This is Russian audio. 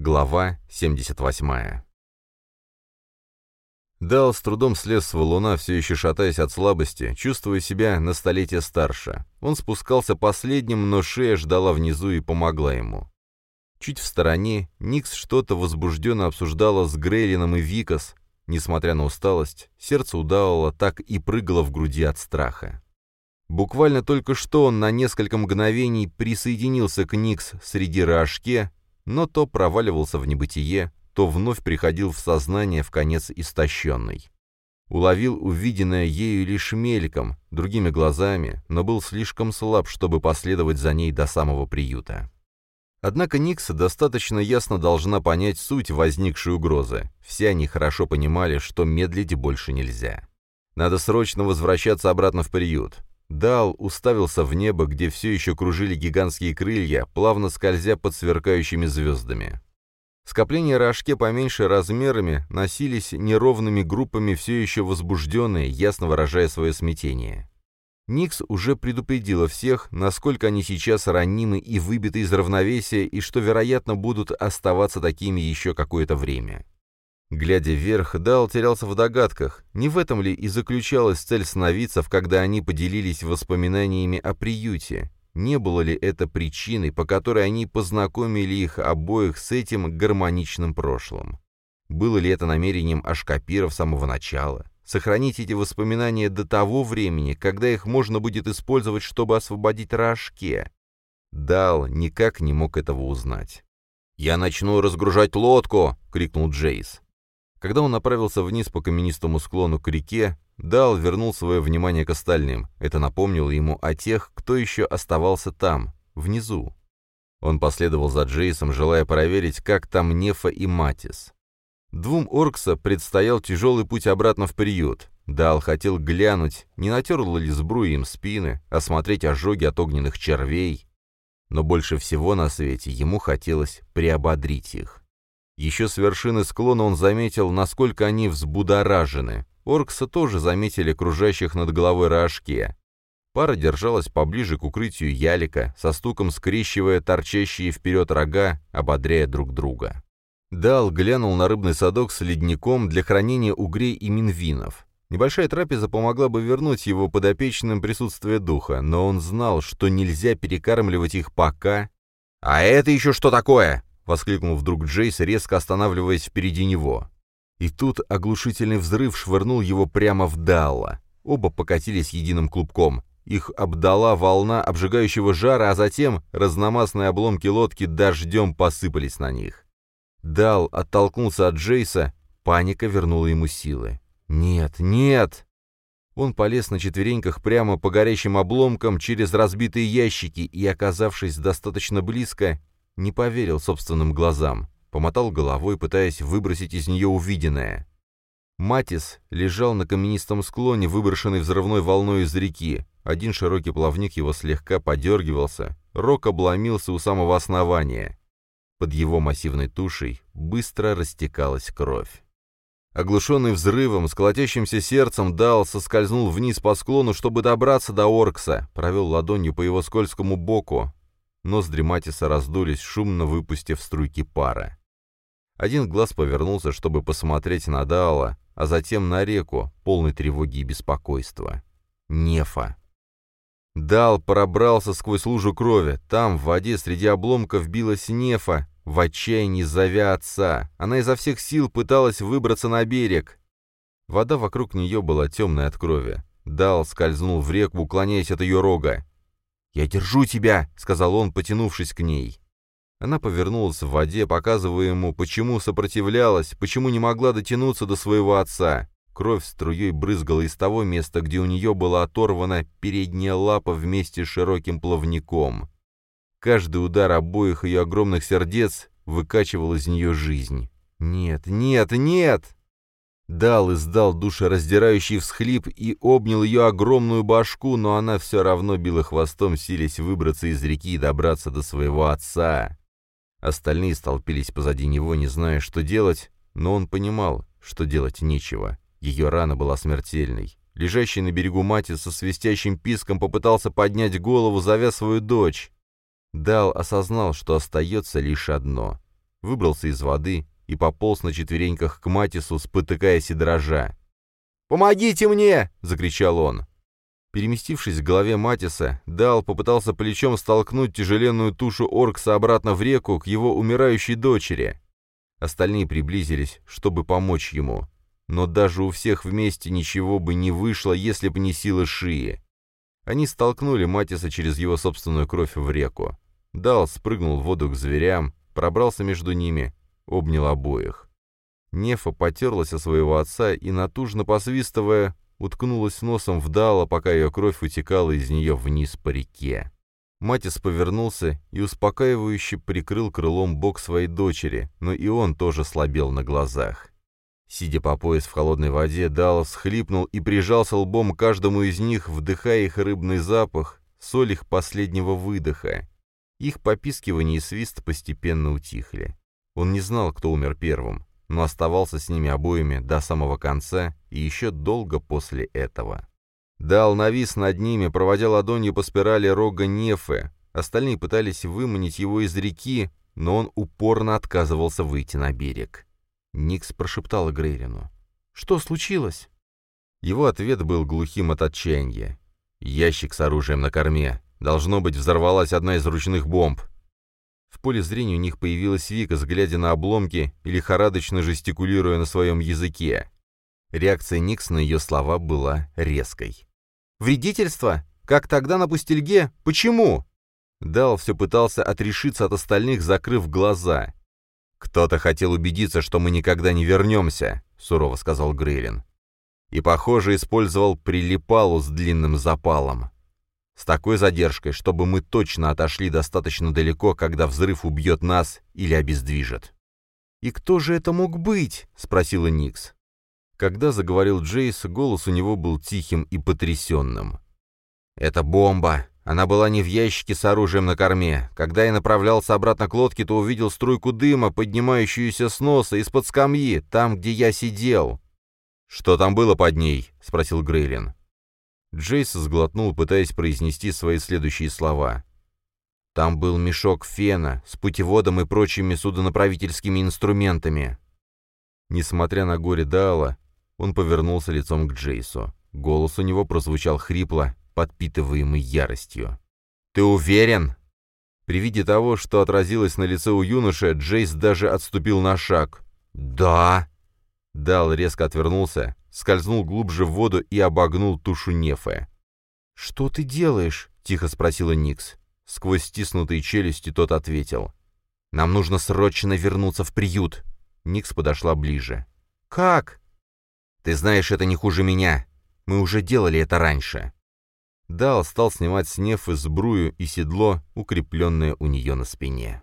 Глава 78 Дал с трудом слез с валуна, все еще шатаясь от слабости, чувствуя себя на столетие старше. Он спускался последним, но шея ждала внизу и помогла ему. Чуть в стороне Никс что-то возбужденно обсуждала с Грейлином и Викас. Несмотря на усталость, сердце удавало так и прыгало в груди от страха. Буквально только что он на несколько мгновений присоединился к Никс среди рожке, но то проваливался в небытие, то вновь приходил в сознание в конец истощенный. Уловил увиденное ею лишь мельком, другими глазами, но был слишком слаб, чтобы последовать за ней до самого приюта. Однако Никс достаточно ясно должна понять суть возникшей угрозы. Все они хорошо понимали, что медлить больше нельзя. Надо срочно возвращаться обратно в приют. Дал уставился в небо, где все еще кружили гигантские крылья, плавно скользя под сверкающими звездами. Скопления рожке поменьше размерами носились неровными группами, все еще возбужденные, ясно выражая свое смятение. Никс уже предупредила всех, насколько они сейчас ранимы и выбиты из равновесия, и что, вероятно, будут оставаться такими еще какое-то время. Глядя вверх, Дал терялся в догадках, не в этом ли и заключалась цель сновидцев, когда они поделились воспоминаниями о приюте, не было ли это причиной, по которой они познакомили их обоих с этим гармоничным прошлым. Было ли это намерением Ашкапира в самого начала? Сохранить эти воспоминания до того времени, когда их можно будет использовать, чтобы освободить Рашке? Дал никак не мог этого узнать. «Я начну разгружать лодку!» — крикнул Джейс. Когда он направился вниз по каменистому склону к реке, Дал вернул свое внимание к остальным. Это напомнило ему о тех, кто еще оставался там, внизу. Он последовал за Джейсом, желая проверить, как там Нефа и Матис. Двум Оркса предстоял тяжелый путь обратно в приют. Дал хотел глянуть, не натерла ли сбруя им спины, осмотреть ожоги от огненных червей. Но больше всего на свете ему хотелось приободрить их. Еще с вершины склона он заметил, насколько они взбудоражены. Оркса тоже заметили кружащих над головой рожке. Пара держалась поближе к укрытию ялика, со стуком скрещивая торчащие вперед рога, ободряя друг друга. Дал глянул на рыбный садок с ледником для хранения угрей и минвинов. Небольшая трапеза помогла бы вернуть его подопечным присутствие духа, но он знал, что нельзя перекармливать их пока... «А это еще что такое?» Воскликнул вдруг Джейс, резко останавливаясь впереди него. И тут оглушительный взрыв швырнул его прямо в Далла. Оба покатились единым клубком. Их обдала волна обжигающего жара, а затем разномастные обломки лодки дождем посыпались на них. Дал оттолкнулся от Джейса, паника вернула ему силы. «Нет, нет!» Он полез на четвереньках прямо по горящим обломкам через разбитые ящики и, оказавшись достаточно близко, не поверил собственным глазам, помотал головой, пытаясь выбросить из нее увиденное. Матис лежал на каменистом склоне, выброшенный взрывной волной из реки. Один широкий плавник его слегка подергивался, рог обломился у самого основания. Под его массивной тушей быстро растекалась кровь. Оглушенный взрывом, с сердцем, Дал соскользнул вниз по склону, чтобы добраться до Оркса, провел ладонью по его скользкому боку, Ноздри Матиса раздулись, шумно выпустив струйки пара. Один глаз повернулся, чтобы посмотреть на Даала, а затем на реку, полной тревоги и беспокойства. Нефа. Дал пробрался сквозь лужу крови. Там, в воде, среди обломков билась Нефа, в отчаянии зовя отца. Она изо всех сил пыталась выбраться на берег. Вода вокруг нее была темной от крови. Дал скользнул в реку, уклоняясь от ее рога. «Я держу тебя!» — сказал он, потянувшись к ней. Она повернулась в воде, показывая ему, почему сопротивлялась, почему не могла дотянуться до своего отца. Кровь струей брызгала из того места, где у нее была оторвана передняя лапа вместе с широким плавником. Каждый удар обоих ее огромных сердец выкачивал из нее жизнь. «Нет, нет, нет!» Дал издал душераздирающий всхлип и обнял ее огромную башку, но она все равно била хвостом, силясь выбраться из реки и добраться до своего отца. Остальные столпились позади него, не зная, что делать, но он понимал, что делать нечего. Ее рана была смертельной. Лежащий на берегу мати со свистящим писком попытался поднять голову, зовя свою дочь. Дал осознал, что остается лишь одно выбрался из воды и пополз на четвереньках к Матису, спотыкаясь и дрожа. «Помогите мне!» — закричал он. Переместившись к голове Матиса, Дал попытался плечом столкнуть тяжеленную тушу Оркса обратно в реку к его умирающей дочери. Остальные приблизились, чтобы помочь ему. Но даже у всех вместе ничего бы не вышло, если бы не сила Шии. Они столкнули Матиса через его собственную кровь в реку. Дал спрыгнул в воду к зверям, пробрался между ними, обнял обоих. Нефа потерлась о своего отца и, натужно посвистывая, уткнулась носом в Дала, пока ее кровь утекала из нее вниз по реке. Матис повернулся и успокаивающе прикрыл крылом бок своей дочери, но и он тоже слабел на глазах. Сидя по пояс в холодной воде, Даллас хлипнул и прижался лбом к каждому из них, вдыхая их рыбный запах, соль их последнего выдоха. Их попискивание и свист постепенно утихли. Он не знал, кто умер первым, но оставался с ними обоими до самого конца и еще долго после этого. Дал навис над ними, проводя ладонью по спирали рога Нефы. Остальные пытались выманить его из реки, но он упорно отказывался выйти на берег. Никс прошептала Грейлину. «Что случилось?» Его ответ был глухим от отчаяния. «Ящик с оружием на корме. Должно быть, взорвалась одна из ручных бомб». В поле зрения у них появилась Вика, глядя на обломки и лихорадочно жестикулируя на своем языке. Реакция Никс на ее слова была резкой. «Вредительство? Как тогда на пустельге? Почему?» Дал все пытался отрешиться от остальных, закрыв глаза. «Кто-то хотел убедиться, что мы никогда не вернемся», — сурово сказал Грейлин. И, похоже, использовал прилипалу с длинным запалом. С такой задержкой, чтобы мы точно отошли достаточно далеко, когда взрыв убьет нас или обездвижит. «И кто же это мог быть?» — спросила Никс. Когда заговорил Джейс, голос у него был тихим и потрясенным. «Это бомба. Она была не в ящике с оружием на корме. Когда я направлялся обратно к лодке, то увидел струйку дыма, поднимающуюся с носа, из-под скамьи, там, где я сидел. «Что там было под ней?» — спросил Грейлин. Джейс сглотнул, пытаясь произнести свои следующие слова. «Там был мешок фена с путеводом и прочими судонаправительскими инструментами». Несмотря на горе Даала, он повернулся лицом к Джейсу. Голос у него прозвучал хрипло, подпитываемый яростью. «Ты уверен?» При виде того, что отразилось на лице у юноши, Джейс даже отступил на шаг. «Да!» Дал резко отвернулся, скользнул глубже в воду и обогнул тушу Нефы. «Что ты делаешь?» — тихо спросила Никс. Сквозь стиснутые челюсти тот ответил. «Нам нужно срочно вернуться в приют!» Никс подошла ближе. «Как?» «Ты знаешь, это не хуже меня. Мы уже делали это раньше». Дал стал снимать с Нефы сбрую и седло, укрепленное у нее на спине.